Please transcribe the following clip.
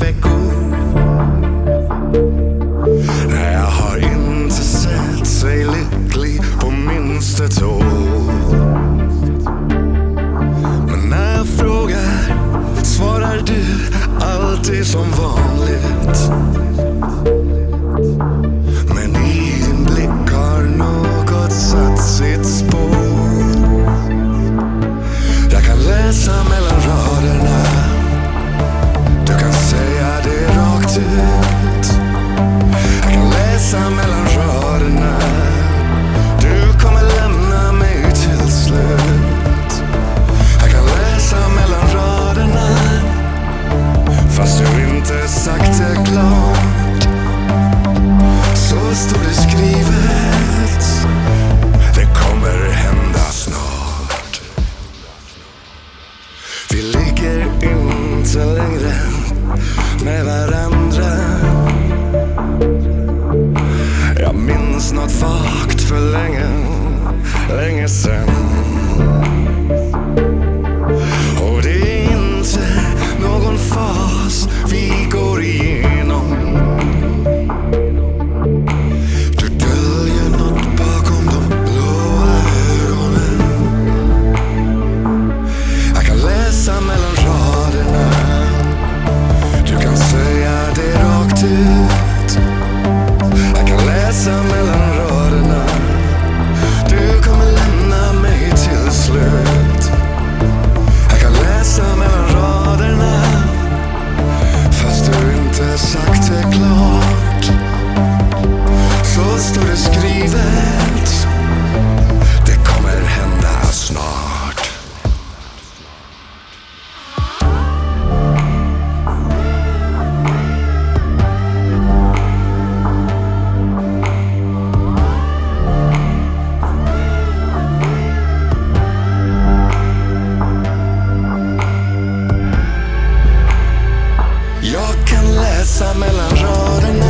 veckor. Nej, jag har inte sett sig lycklig på minst ett år. Men när jag frågar svarar du alltid som vanligt. med varandra. Jag minns nåt vagt för länge, länge sen summer. Essa mela jorna